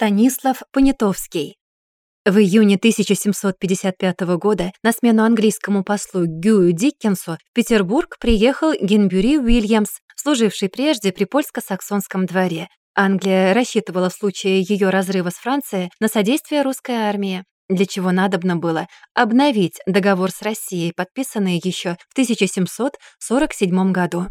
Станислав Понятовский. В июне 1755 года на смену английскому послу Гюю Диккенсу в Петербург приехал Генбюри Уильямс, служивший прежде при польско-саксонском дворе. Англия рассчитывала в случае ее разрыва с Францией на содействие русской армии, для чего надобно было обновить договор с Россией, подписанный еще в 1747 году.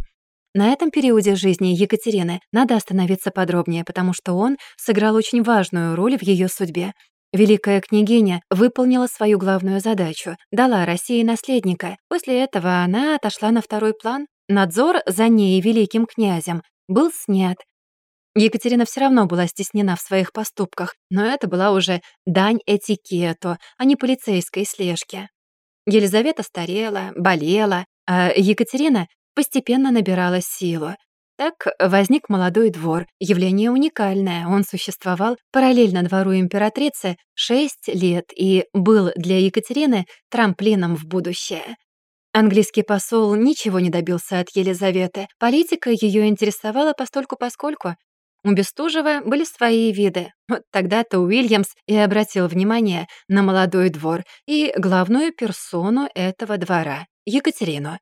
На этом периоде жизни Екатерины надо остановиться подробнее, потому что он сыграл очень важную роль в ее судьбе. Великая княгиня выполнила свою главную задачу, дала России наследника. После этого она отошла на второй план. Надзор за ней великим князем был снят. Екатерина все равно была стеснена в своих поступках, но это была уже дань этикету, а не полицейской слежке. Елизавета старела, болела, а Екатерина постепенно набирала силу. Так возник молодой двор, явление уникальное. Он существовал параллельно двору императрицы шесть лет и был для Екатерины трамплином в будущее. Английский посол ничего не добился от Елизаветы. Политика ее интересовала постольку-поскольку. У Бестужева были свои виды. Вот тогда-то Уильямс и обратил внимание на молодой двор и главную персону этого двора — Екатерину.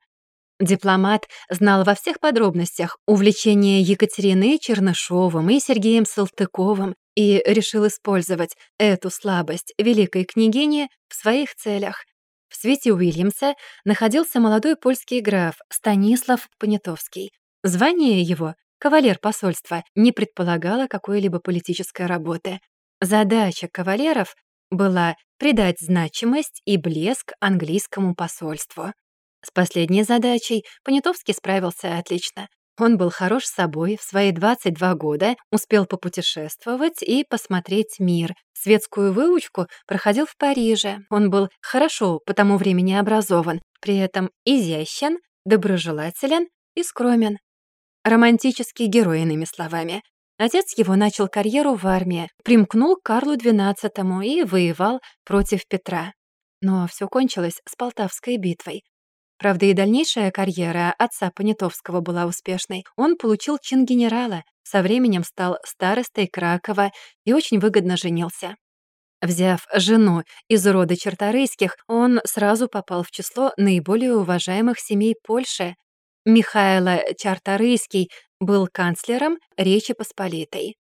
Дипломат знал во всех подробностях увлечения Екатерины Чернышовым и Сергеем Салтыковым и решил использовать эту слабость великой княгини в своих целях. В свете Уильямса находился молодой польский граф Станислав Понятовский. Звание его, кавалер посольства, не предполагало какой-либо политической работы. Задача кавалеров была придать значимость и блеск английскому посольству. С последней задачей Понятовский справился отлично. Он был хорош собой, в свои 22 года успел попутешествовать и посмотреть мир. Светскую выучку проходил в Париже. Он был хорошо по тому времени образован, при этом изящен, доброжелателен и скромен. Романтический герой, иными словами. Отец его начал карьеру в армии, примкнул к Карлу XII и воевал против Петра. Но все кончилось с Полтавской битвой. Правда, и дальнейшая карьера отца Понятовского была успешной. Он получил чин генерала, со временем стал старостой Кракова и очень выгодно женился. Взяв жену из рода Черторийских, он сразу попал в число наиболее уважаемых семей Польши. Михайло Чарторийский был канцлером Речи Посполитой.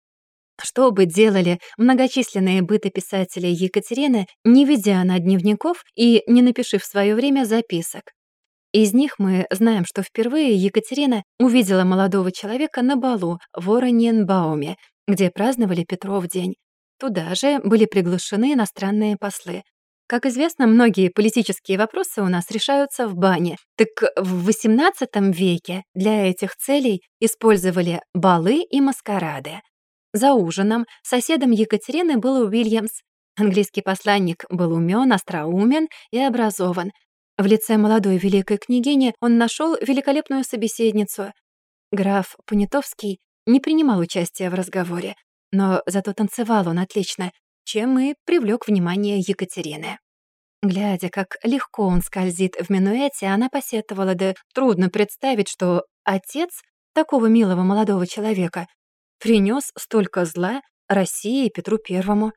Что бы делали многочисленные бытописатели Екатерины, не ведя на дневников и не напишив в свое время записок? Из них мы знаем, что впервые Екатерина увидела молодого человека на балу в Ораньенбауме, где праздновали Петров день. Туда же были приглашены иностранные послы. Как известно, многие политические вопросы у нас решаются в бане. Так в XVIII веке для этих целей использовали балы и маскарады. За ужином соседом Екатерины был Уильямс. Английский посланник был умен, остроумен и образован, в лице молодой великой княгини он нашел великолепную собеседницу. Граф Понятовский не принимал участия в разговоре, но зато танцевал он отлично, чем и привлек внимание Екатерины. Глядя, как легко он скользит в минуэте, она посетовала, да трудно представить, что отец такого милого молодого человека принес столько зла России Петру Первому.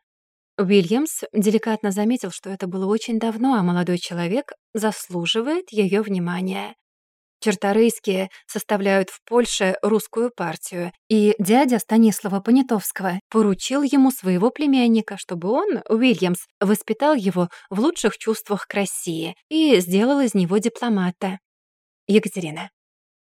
Уильямс деликатно заметил, что это было очень давно, а молодой человек заслуживает ее внимания. Черторийские составляют в Польше русскую партию, и дядя Станислава Понятовского поручил ему своего племянника, чтобы он, Уильямс, воспитал его в лучших чувствах к России и сделал из него дипломата. Екатерина.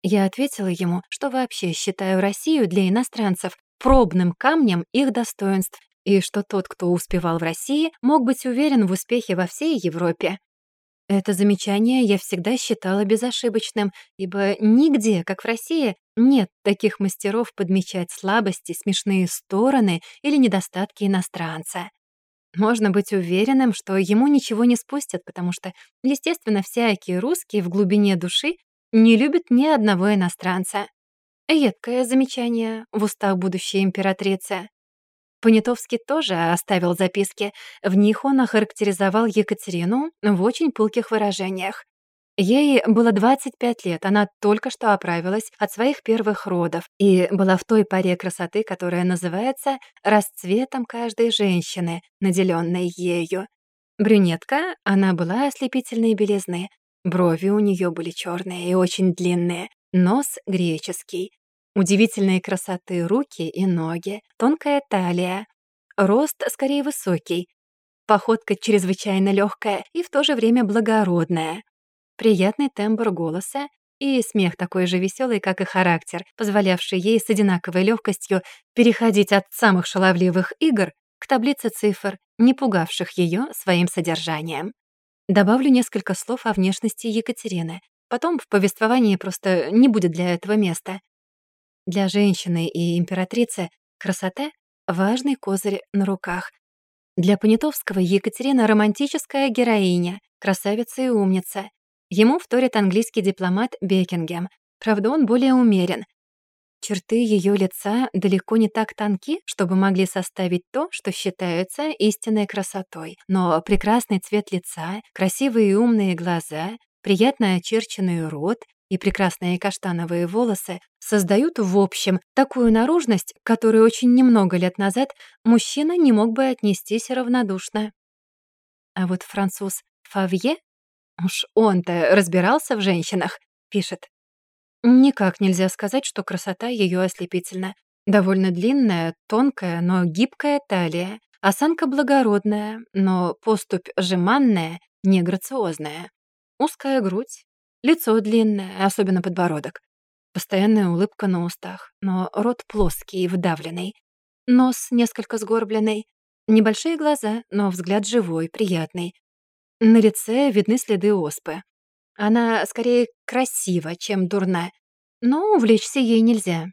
Я ответила ему, что вообще считаю Россию для иностранцев пробным камнем их достоинств и что тот, кто успевал в России, мог быть уверен в успехе во всей Европе. Это замечание я всегда считала безошибочным, ибо нигде, как в России, нет таких мастеров подмечать слабости, смешные стороны или недостатки иностранца. Можно быть уверенным, что ему ничего не спустят, потому что, естественно, всякие русские в глубине души не любят ни одного иностранца. Едкое замечание в устах будущей императрицы. Понятовский тоже оставил записки. В них он охарактеризовал Екатерину в очень пылких выражениях. Ей было 25 лет, она только что оправилась от своих первых родов и была в той паре красоты, которая называется расцветом каждой женщины, наделенной ею. Брюнетка, она была ослепительной белизны. Брови у нее были черные и очень длинные, нос греческий. Удивительной красоты руки и ноги, тонкая талия. Рост скорее высокий. Походка чрезвычайно легкая и в то же время благородная приятный тембр голоса и смех такой же веселый, как и характер, позволявший ей с одинаковой легкостью переходить от самых шаловливых игр к таблице цифр, не пугавших ее своим содержанием. Добавлю несколько слов о внешности Екатерины. Потом в повествовании просто не будет для этого места. Для женщины и императрицы красота — важный козырь на руках. Для Понятовского Екатерина — романтическая героиня, красавица и умница. Ему вторит английский дипломат Бекингем. Правда, он более умерен. Черты ее лица далеко не так тонки, чтобы могли составить то, что считается истинной красотой. Но прекрасный цвет лица, красивые и умные глаза, приятно очерченный рот и прекрасные каштановые волосы создают в общем такую наружность, которой очень немного лет назад мужчина не мог бы отнестись равнодушно. А вот француз Фавье Уж он-то разбирался в женщинах, пишет. Никак нельзя сказать, что красота ее ослепительна. Довольно длинная, тонкая, но гибкая талия. Осанка благородная, но поступь жеманная, неграциозная. Узкая грудь, лицо длинное, особенно подбородок. Постоянная улыбка на устах, но рот плоский и вдавленный. Нос несколько сгорбленный. Небольшие глаза, но взгляд живой, приятный. На лице видны следы оспы. Она скорее красива, чем дурна, но увлечься ей нельзя.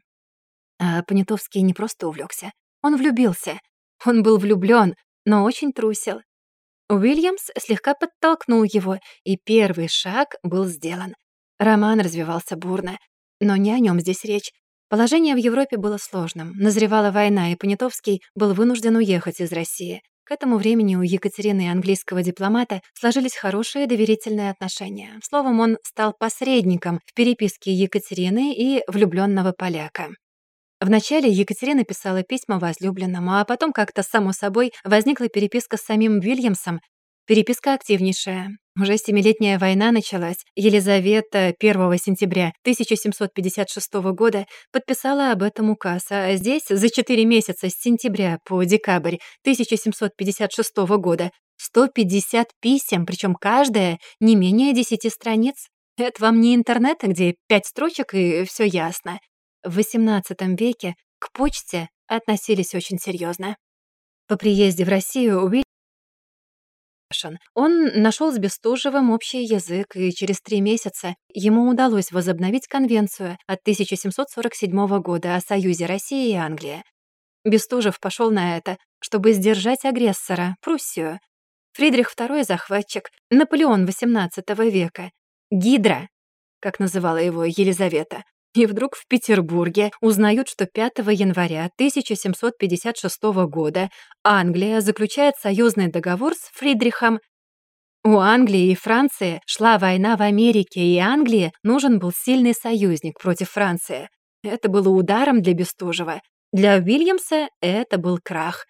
А Понятовский не просто увлекся, он влюбился. Он был влюблен, но очень трусил. Уильямс слегка подтолкнул его, и первый шаг был сделан. Роман развивался бурно, но не о нем здесь речь. Положение в Европе было сложным. Назревала война, и Понятовский был вынужден уехать из России. К этому времени у Екатерины и английского дипломата сложились хорошие доверительные отношения. Словом, он стал посредником в переписке Екатерины и влюбленного поляка. Вначале Екатерина писала письма возлюбленному, а потом как-то само собой возникла переписка с самим Вильямсом, Переписка активнейшая. Уже Семилетняя война началась. Елизавета 1 сентября 1756 года подписала об этом указ, а здесь за 4 месяца с сентября по декабрь 1756 года 150 писем, причем каждая не менее 10 страниц. Это вам не интернет, где 5 строчек и все ясно. В XVIII веке к почте относились очень серьезно. По приезде в Россию Уиль он нашел с Бестужевым общий язык, и через три месяца ему удалось возобновить конвенцию от 1747 года о союзе России и Англии. Бестужев пошел на это, чтобы сдержать агрессора, Пруссию. Фридрих II — захватчик, Наполеон XVIII века, Гидра, как называла его Елизавета, и вдруг в Петербурге узнают, что 5 января 1756 года Англия заключает союзный договор с Фридрихом. У Англии и Франции шла война в Америке, и Англии нужен был сильный союзник против Франции. Это было ударом для Бестужева. Для Уильямса это был крах.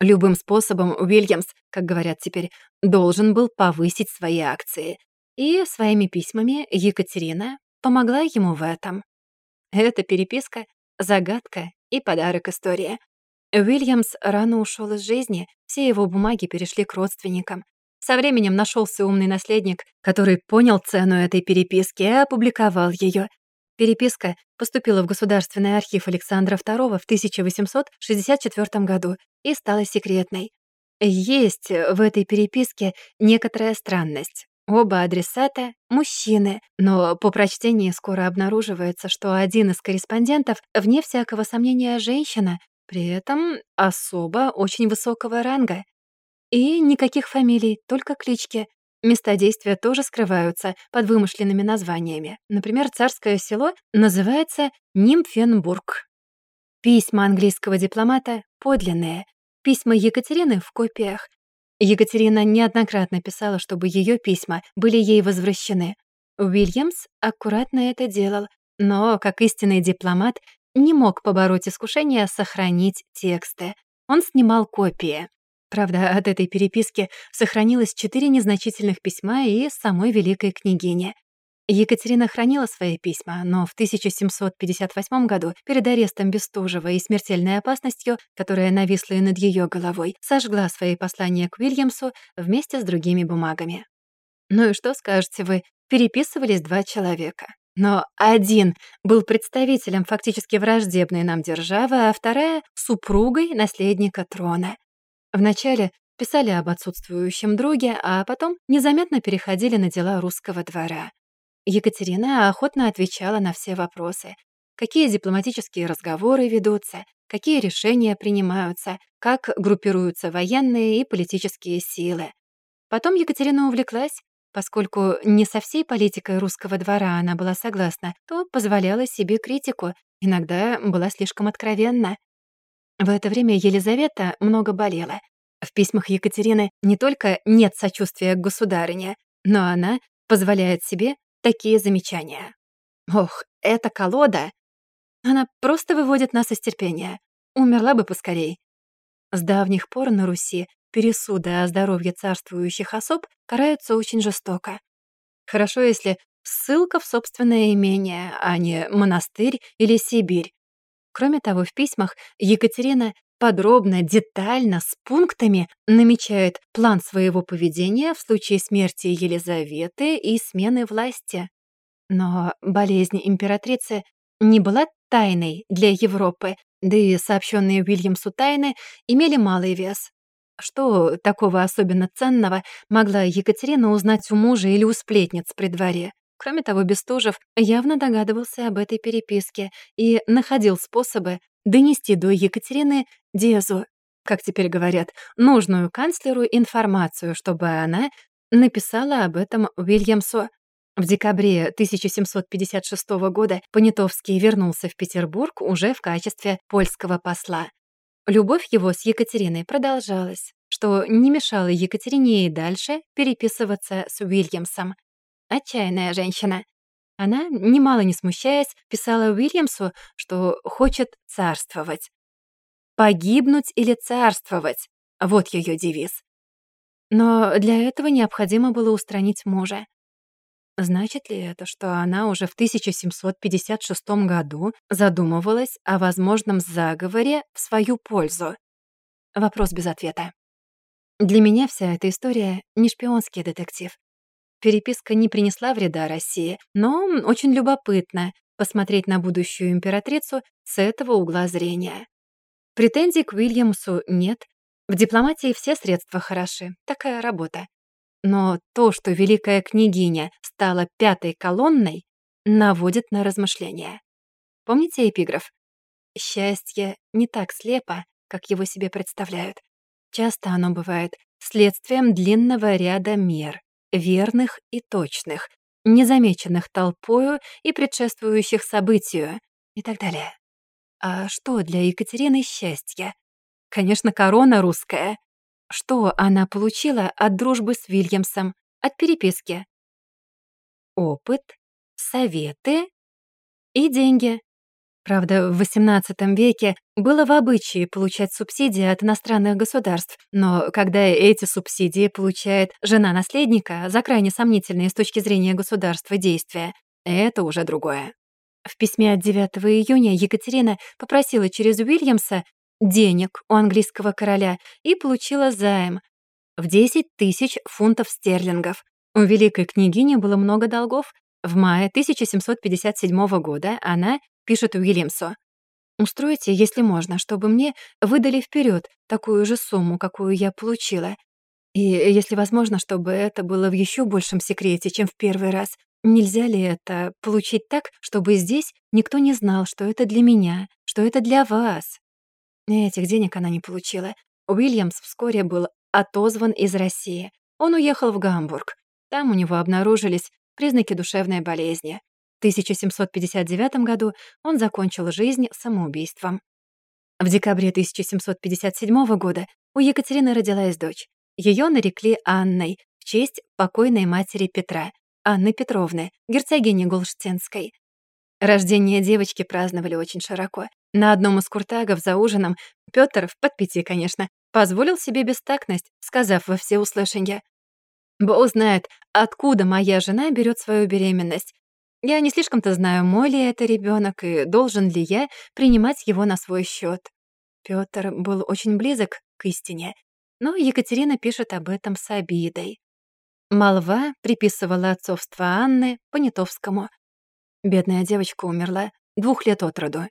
Любым способом Уильямс, как говорят теперь, должен был повысить свои акции. И своими письмами Екатерина помогла ему в этом. Эта переписка — загадка и подарок истории. Уильямс рано ушел из жизни, все его бумаги перешли к родственникам. Со временем нашелся умный наследник, который понял цену этой переписки и опубликовал ее. Переписка поступила в Государственный архив Александра II в 1864 году и стала секретной. Есть в этой переписке некоторая странность. Оба адресата — мужчины, но по прочтении скоро обнаруживается, что один из корреспондентов, вне всякого сомнения, женщина, при этом особо очень высокого ранга. И никаких фамилий, только клички. Места действия тоже скрываются под вымышленными названиями. Например, царское село называется Нимфенбург. Письма английского дипломата подлинные, письма Екатерины в копиях, Екатерина неоднократно писала, чтобы ее письма были ей возвращены. Уильямс аккуратно это делал, но, как истинный дипломат, не мог побороть искушение сохранить тексты. Он снимал копии. Правда, от этой переписки сохранилось четыре незначительных письма и самой великой княгине. Екатерина хранила свои письма, но в 1758 году, перед арестом Бестужева и смертельной опасностью, которая нависла и над ее головой, сожгла свои послания к Уильямсу вместе с другими бумагами. Ну и что скажете вы, переписывались два человека. Но один был представителем фактически враждебной нам державы, а вторая — супругой наследника трона. Вначале писали об отсутствующем друге, а потом незаметно переходили на дела русского двора. Екатерина охотно отвечала на все вопросы. Какие дипломатические разговоры ведутся, какие решения принимаются, как группируются военные и политические силы. Потом Екатерина увлеклась, поскольку не со всей политикой русского двора она была согласна, то позволяла себе критику, иногда была слишком откровенна. В это время Елизавета много болела. В письмах Екатерины не только нет сочувствия к государыне, но она позволяет себе такие замечания. «Ох, эта колода! Она просто выводит нас из терпения. Умерла бы поскорей». С давних пор на Руси пересуды о здоровье царствующих особ караются очень жестоко. Хорошо, если ссылка в собственное имение, а не монастырь или Сибирь. Кроме того, в письмах Екатерина подробно, детально, с пунктами намечает план своего поведения в случае смерти Елизаветы и смены власти. Но болезнь императрицы не была тайной для Европы, да и сообщенные Уильямсу тайны имели малый вес. Что такого особенно ценного могла Екатерина узнать у мужа или у сплетниц при дворе? Кроме того, Бестужев явно догадывался об этой переписке и находил способы донести до Екатерины Дезу, как теперь говорят, нужную канцлеру информацию, чтобы она написала об этом Уильямсу. В декабре 1756 года Понятовский вернулся в Петербург уже в качестве польского посла. Любовь его с Екатериной продолжалась, что не мешало Екатерине и дальше переписываться с Уильямсом. Отчаянная женщина. Она, немало не смущаясь, писала Уильямсу, что хочет царствовать. «Погибнуть или царствовать» — вот ее девиз. Но для этого необходимо было устранить мужа. Значит ли это, что она уже в 1756 году задумывалась о возможном заговоре в свою пользу? Вопрос без ответа. Для меня вся эта история не шпионский детектив. Переписка не принесла вреда России, но очень любопытно посмотреть на будущую императрицу с этого угла зрения. Претензий к Уильямсу нет. В дипломатии все средства хороши. Такая работа. Но то, что великая княгиня стала пятой колонной, наводит на размышления. Помните эпиграф? «Счастье не так слепо, как его себе представляют. Часто оно бывает следствием длинного ряда мер, верных и точных, незамеченных толпою и предшествующих событию и так далее. А что для Екатерины счастье? Конечно, корона русская, что она получила от дружбы с Вильямсом, от переписки? Опыт, советы и деньги. Правда, в XVIII веке было в обычае получать субсидии от иностранных государств, но когда эти субсидии получает жена наследника за крайне сомнительные с точки зрения государства действия, это уже другое. В письме от 9 июня Екатерина попросила через Уильямса денег у английского короля и получила займ в 10 тысяч фунтов стерлингов. У великой княгини было много долгов. В мае 1757 года она пишет Уильямсу. «Устройте, если можно, чтобы мне выдали вперед такую же сумму, какую я получила. И, если возможно, чтобы это было в еще большем секрете, чем в первый раз. Нельзя ли это получить так, чтобы здесь никто не знал, что это для меня, что это для вас?» Этих денег она не получила. Уильямс вскоре был отозван из России. Он уехал в Гамбург. Там у него обнаружились признаки душевной болезни. В 1759 году он закончил жизнь самоубийством. В декабре 1757 года у Екатерины родилась дочь. Ее нарекли Анной в честь покойной матери Петра. Анны Петровны, герцогини Голштенской. Рождение девочки праздновали очень широко. На одном из куртагов за ужином Пётр, в подпитии, конечно, позволил себе бестактность, сказав во всеуслышание. «Бог знает, откуда моя жена берет свою беременность. Я не слишком-то знаю, мой ли это ребенок и должен ли я принимать его на свой счет. Пётр был очень близок к истине, но Екатерина пишет об этом с обидой. Молва приписывала отцовство Анны Понятовскому. Бедная девочка умерла двух лет от роду,